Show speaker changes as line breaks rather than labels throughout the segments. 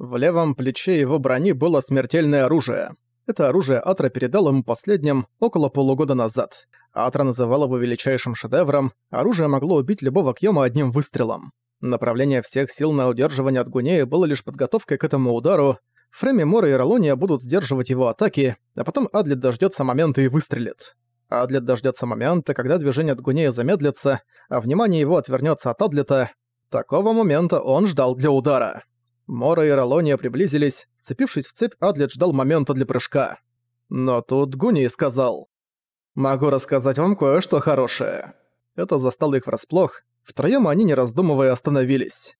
В левом плече его брони было смертельное оружие. Это оружие Атра передал ему последним около полугода назад. Атра называл его величайшим шедевром, оружие могло убить любого Кьёма одним выстрелом. Направление всех сил на удерживание от Гунея было лишь подготовкой к этому удару. Фреми Мора и Ролония будут сдерживать его атаки, а потом Адлет дождется момента и выстрелит. Адлет дождется момента, когда движение от Гунея замедлится, а внимание его отвернется от Адлета. Такого момента он ждал для удара. Мора и Ролония приблизились, цепившись в цепь, Адлет ждал момента для прыжка. Но тут Гуний сказал. «Могу рассказать вам кое-что хорошее». Это застало их врасплох, втроём они, не раздумывая, остановились.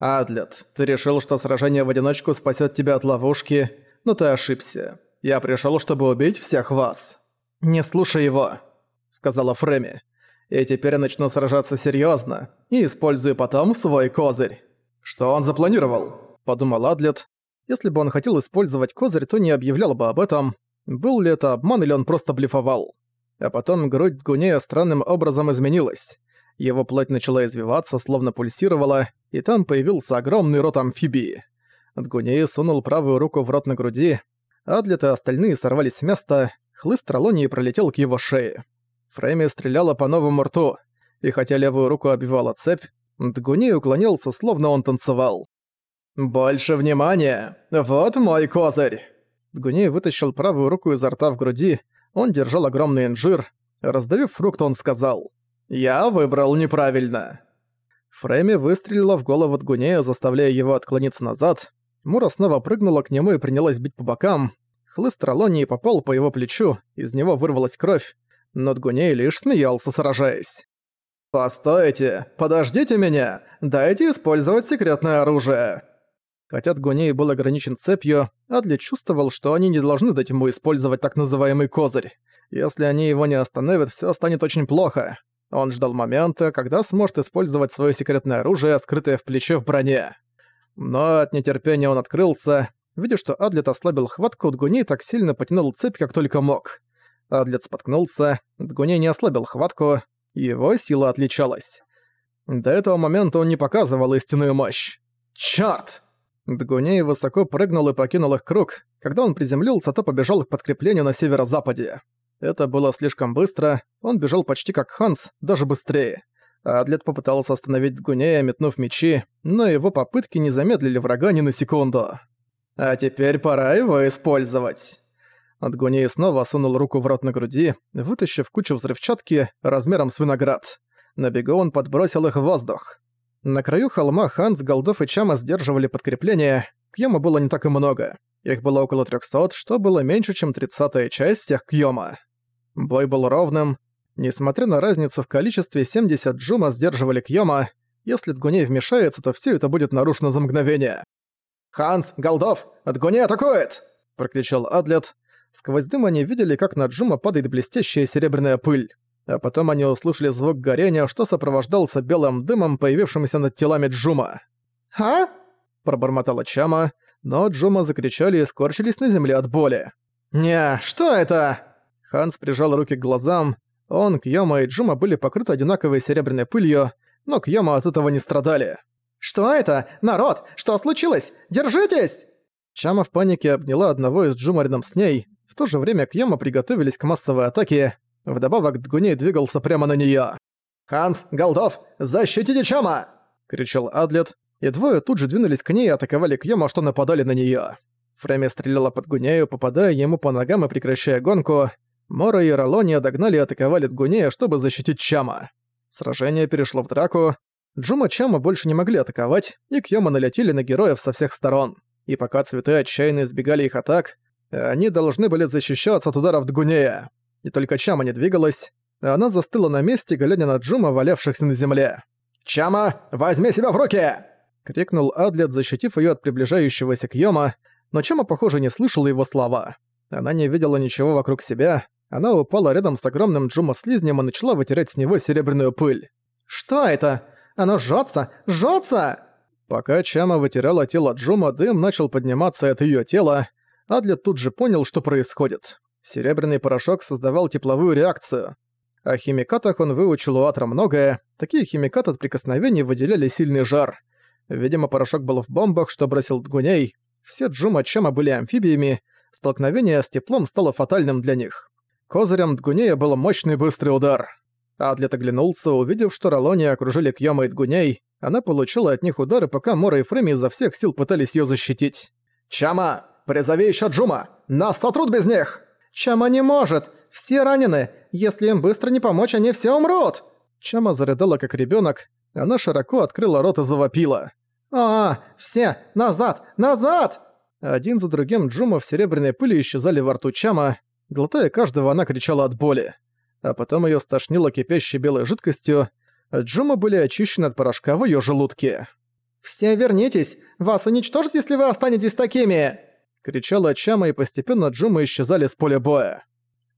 «Адлет, ты решил, что сражение в одиночку спасёт тебя от ловушки, но ты ошибся. Я пришёл, чтобы убить всех вас». «Не слушай его», — сказала Фреми. «И теперь я начну сражаться серьёзно и использую потом свой козырь». «Что он запланировал?» – подумал Адлет. Если бы он хотел использовать козырь, то не объявлял бы об этом. Был ли это обман или он просто блефовал? А потом грудь Гунея странным образом изменилась. Его плоть начала извиваться, словно пульсировала, и там появился огромный рот амфибии. Гуней сунул правую руку в рот на груди, Адлет и остальные сорвались с места, хлыст Ролонии пролетел к его шее. Фрейми стреляла по новому рту, и хотя левую руку обвивала цепь, Дгуней уклонился, словно он танцевал. «Больше внимания! Вот мой козырь!» Дгуней вытащил правую руку изо рта в груди, он держал огромный инжир. Раздавив фрукт, он сказал «Я выбрал неправильно». Фрейми выстрелила в голову Дгунея, заставляя его отклониться назад. Мура снова прыгнула к нему и принялась бить по бокам. Хлыст Ролонии попал по его плечу, из него вырвалась кровь, но Дгуней лишь смеялся, сражаясь. «Постойте! Подождите меня! Дайте использовать секретное оружие!» Хотя Гуней был ограничен цепью, Адли чувствовал, что они не должны дать ему использовать так называемый козырь. Если они его не остановят, все станет очень плохо. Он ждал момента, когда сможет использовать свое секретное оружие, скрытое в плече в броне. Но от нетерпения он открылся. Видя, что Адлет ослабил хватку, Дгуней так сильно потянул цепь, как только мог. Адлет споткнулся, Дгуней не ослабил хватку, его сила отличалась. До этого момента он не показывал истинную мощь. Чёрт! Дгуней высоко прыгнул и покинул их круг. Когда он приземлился, то побежал к подкреплению на северо-западе. Это было слишком быстро, он бежал почти как Ханс, даже быстрее. Адлет попытался остановить Дгунея, метнув мечи, но его попытки не замедлили врага ни на секунду. «А теперь пора его использовать». Отгоней снова сунул руку в рот на груди, вытащив кучу взрывчатки размером с виноград. На бегу он подбросил их в воздух. На краю холма Ханс, Голдов и Чама сдерживали подкрепление. Кьёма было не так и много. Их было около 300, что было меньше, чем тридцатая часть всех Кьёма. Бой был ровным. Несмотря на разницу в количестве, 70 Джума сдерживали Кьёма. Если Дгуней вмешается, то все это будет нарушено за мгновение. «Ханс, Голдов, Дгуней атакует!» – прокричал Адлет. Сквозь дым они видели, как на Джума падает блестящая серебряная пыль. А потом они услышали звук горения, что сопровождался белым дымом, появившимся над телами Джума. «А?» – пробормотала Чама, но Джума закричали и скорчились на земле от боли. «Не, что это?» Ханс прижал руки к глазам. Он, Кьёма и Джума были покрыты одинаковой серебряной пылью, но Кьёма от этого не страдали. «Что это? Народ! Что случилось? Держитесь!» Чама в панике обняла одного из Джума рядом с ней, в то же время Кьяма приготовились к массовой атаке, вдобавок Дгуней двигался прямо на неё. «Ханс, Голдов, защитите Чама!» — кричал Адлет, и двое тут же двинулись к ней и атаковали Кьяма, что нападали на неё. Фреми стреляла под Гунею, попадая ему по ногам и прекращая гонку. Мора и Ролония догнали и атаковали Дгунея, чтобы защитить Чама. Сражение перешло в драку. Джума Чама больше не могли атаковать, и Кьёма налетели на героев со всех сторон. И пока цветы отчаянно избегали их атак, они должны были защищаться от ударов Дгунея. И только Чама не двигалась, она застыла на месте, глядя на Джума, валявшихся на земле. «Чама, возьми себя в руки!» — крикнул Адлет, защитив её от приближающегося Кьёма, но Чама, похоже, не слышала его слова. Она не видела ничего вокруг себя, она упала рядом с огромным Джума-слизнем и начала вытирать с него серебряную пыль. «Что это? Оно жжётся! Жжётся!» Пока Чама вытирала тело Джума, дым начал подниматься от её тела, Адлет тут же понял, что происходит. Серебряный порошок создавал тепловую реакцию. О химикатах он выучил у Атра многое. Такие химикаты от прикосновений выделяли сильный жар. Видимо, порошок был в бомбах, что бросил Дгуней. Все Джума Чама были амфибиями, столкновение с теплом стало фатальным для них. Козырем Дгунея был мощный быстрый удар. Адлет оглянулся, увидев, что Ролони окружили Кьёма и Дгуней. Она получила от них удары, пока Мора и Фреми изо всех сил пытались её защитить. «Чама, призови ещё Джума! Нас сотрут без них!» «Чама не может! Все ранены! Если им быстро не помочь, они все умрут!» Чама зарыдала как ребёнок. Она широко открыла рот и завопила. «А, все! Назад! Назад!» Один за другим Джума в серебряной пыли исчезали во рту Чама. Глотая каждого, она кричала от боли. А потом её стошнило кипящей белой жидкостью. Джума были очищены от порошка в её желудке. «Все вернитесь! Вас уничтожат, если вы останетесь такими!» Кричала Чама, и постепенно Джума исчезали с поля боя.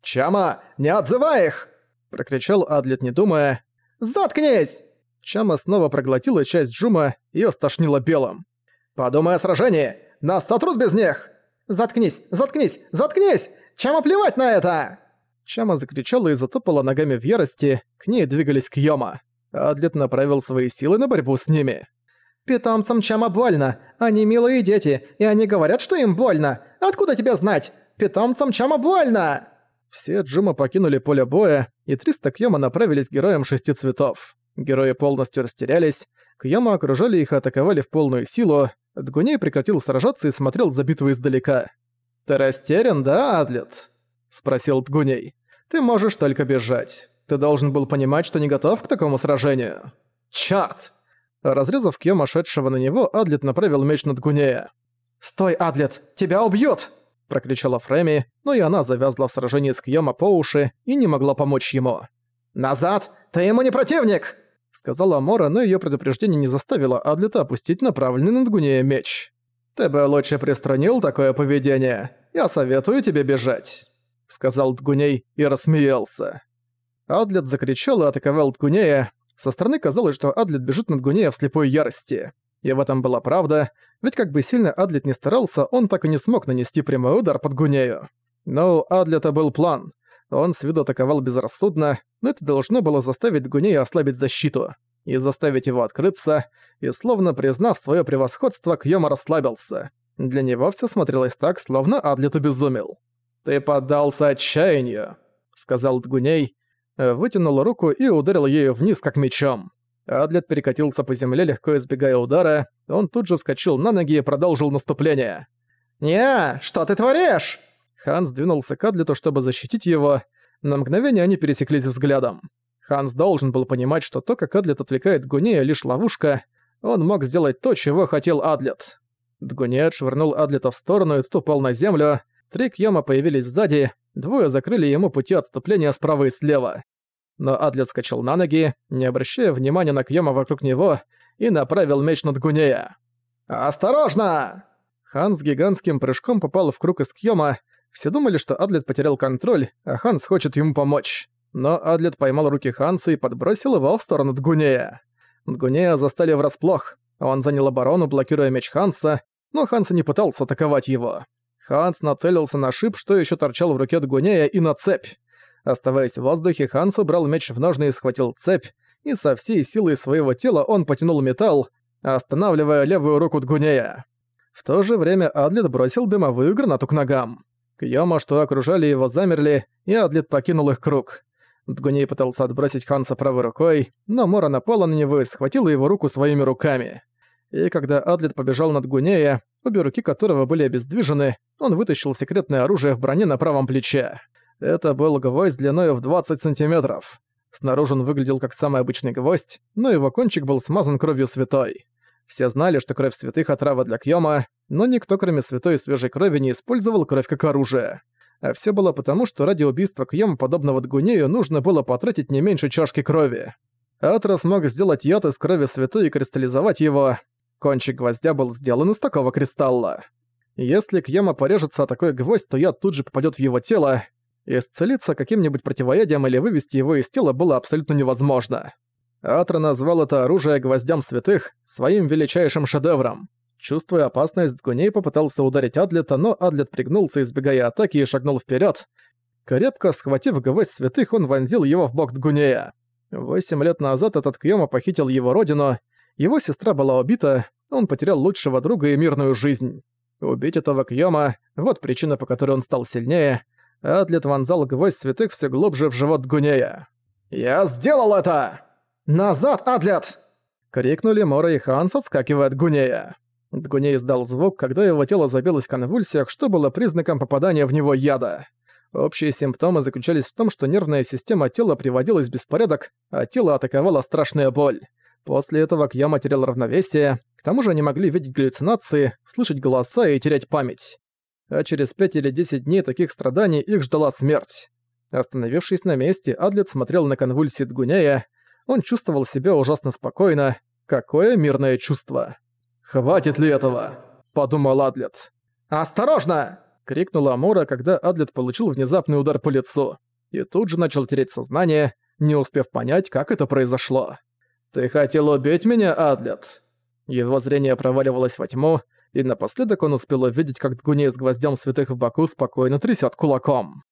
«Чама, не отзывай их!» Прокричал Адлет, не думая. «Заткнись!» Чама снова проглотила часть Джума, её стошнило белым. «Подумай о сражении! Нас сотрут без них!» «Заткнись! Заткнись! Заткнись! Чама плевать на это!» Чама закричала и затопала ногами в ярости, к ней двигались Кьёма. Адлет направил свои силы на борьбу с ними. «Питомцам Чама больно. Они милые дети, и они говорят, что им больно. Откуда тебе знать? Питомцам Чама больно!» Все Джума покинули поле боя, и 300 Кьёма направились к героям шести цветов. Герои полностью растерялись, Кьёма окружали их и атаковали в полную силу, Дгуней прекратил сражаться и смотрел за битву издалека. «Ты растерян, да, Адлет?» — спросил Дгуней. «Ты можешь только бежать. Ты должен был понимать, что не готов к такому сражению». «Чёрт!» Разрезав Кьёма, шедшего на него, Адлет направил меч на Дгунея. «Стой, Адлет! Тебя убьют!» — прокричала Фреми, но и она завязла в сражении с Кьёма по уши и не могла помочь ему. «Назад! Ты ему не противник!» — сказала Мора, но её предупреждение не заставило Адлета опустить направленный на Дгунея меч. «Ты бы лучше пристранил такое поведение. Я советую тебе бежать», — сказал Дгуней и рассмеялся. Адлет закричал и атаковал Дгунея. Со стороны казалось, что Адлет бежит над Дгунея в слепой ярости. И в этом была правда, ведь как бы сильно Адлет не старался, он так и не смог нанести прямой удар под Гунею. Но у Адлета был план. Он с виду атаковал безрассудно, но это должно было заставить Гунея ослабить защиту и заставить его открыться, и словно признав свое превосходство, Кьёма расслабился. Для него все смотрелось так, словно Адлет обезумел. «Ты поддался отчаянию», — сказал Дгуней, вытянул руку и ударил ею вниз, как мечом. Адлет перекатился по земле, легко избегая удара, он тут же вскочил на ноги и продолжил наступление. «Не, что ты творишь?» Ханс двинулся к Адлету, чтобы защитить его. На мгновение они пересеклись взглядом. Ханс должен был понимать, что то, как Адлет отвлекает Гунея, лишь ловушка. Он мог сделать то, чего хотел Адлет. Дгунея отшвырнул Адлета в сторону и тот упал на землю. Три Кьёма появились сзади, двое закрыли ему пути отступления справа и слева. Но Адлет скачал на ноги, не обращая внимания на Кьёма вокруг него, и направил меч над Гунея. «Осторожно!» Ханс гигантским прыжком попал в круг из Кьёма, все думали, что Адлет потерял контроль, а Ханс хочет ему помочь. Но Адлет поймал руки Ханса и подбросил его в сторону Дгунея. Дгунея застали врасплох. Он занял оборону, блокируя меч Ханса, но Ханс не пытался атаковать его. Ханс нацелился на шип, что еще торчал в руке Дгунея, и на цепь. Оставаясь в воздухе, Ханс убрал меч в ножны и схватил цепь, и со всей силой своего тела он потянул металл, останавливая левую руку Дгунея. В то же время Адлет бросил дымовую гранату к ногам. Кьёма, что окружали его, замерли, и Адлет покинул их круг. Дгуней пытался отбросить Ханса правой рукой, но Мора напала на него и схватила его руку своими руками. И когда Адлет побежал над Гунея, обе руки которого были обездвижены, он вытащил секретное оружие в броне на правом плече. Это был гвоздь длиной в 20 сантиметров. Снаружи он выглядел как самый обычный гвоздь, но его кончик был смазан кровью святой. Все знали, что кровь святых отрава для Кьёма, но никто, кроме святой и свежей крови, не использовал кровь как оружие. А все было потому, что ради убийства Кьёма, подобного Дгунею, нужно было потратить не меньше чашки крови. Атрас мог сделать яд из крови святой и кристаллизовать его. Кончик гвоздя был сделан из такого кристалла. Если Кьяма порежется о такой гвоздь, то яд тут же попадет в его тело. Исцелиться каким-нибудь противоядием или вывести его из тела было абсолютно невозможно. Атра назвал это оружие гвоздям святых своим величайшим шедевром. Чувствуя опасность, Гуней попытался ударить Адлета, но Адлет пригнулся, избегая атаки, и шагнул вперед. Крепко схватив гвоздь святых, он вонзил его в бок Дгунея. Восемь лет назад этот Кьёма похитил его родину, его сестра была убита, Он потерял лучшего друга и мирную жизнь. Убить этого Кьёма — вот причина, по которой он стал сильнее. Атлет вонзал гвоздь святых все глубже в живот Гунея. «Я сделал это! Назад, Атлет!» — крикнули Мора и Ханс, отскакивая от Гунея. Дгуней издал звук, когда его тело забилось в конвульсиях, что было признаком попадания в него яда. Общие симптомы заключались в том, что нервная система тела приводилась в беспорядок, а тело атаковала страшная боль. После этого Кьяма терял равновесие, к тому же они могли видеть галлюцинации, слышать голоса и терять память. А через 5 или 10 дней таких страданий их ждала смерть. Остановившись на месте, Адлет смотрел на конвульсии Дгуняя. Он чувствовал себя ужасно спокойно. Какое мирное чувство. «Хватит ли этого?» – подумал Адлет. «Осторожно!» – крикнула Амора, когда Адлет получил внезапный удар по лицу. И тут же начал тереть сознание, не успев понять, как это произошло. «Ты хотел убить меня, Адлет?» Его зрение проваливалось во тьму, и напоследок он успел увидеть, как Дгуней с гвоздем святых в боку спокойно трясет кулаком.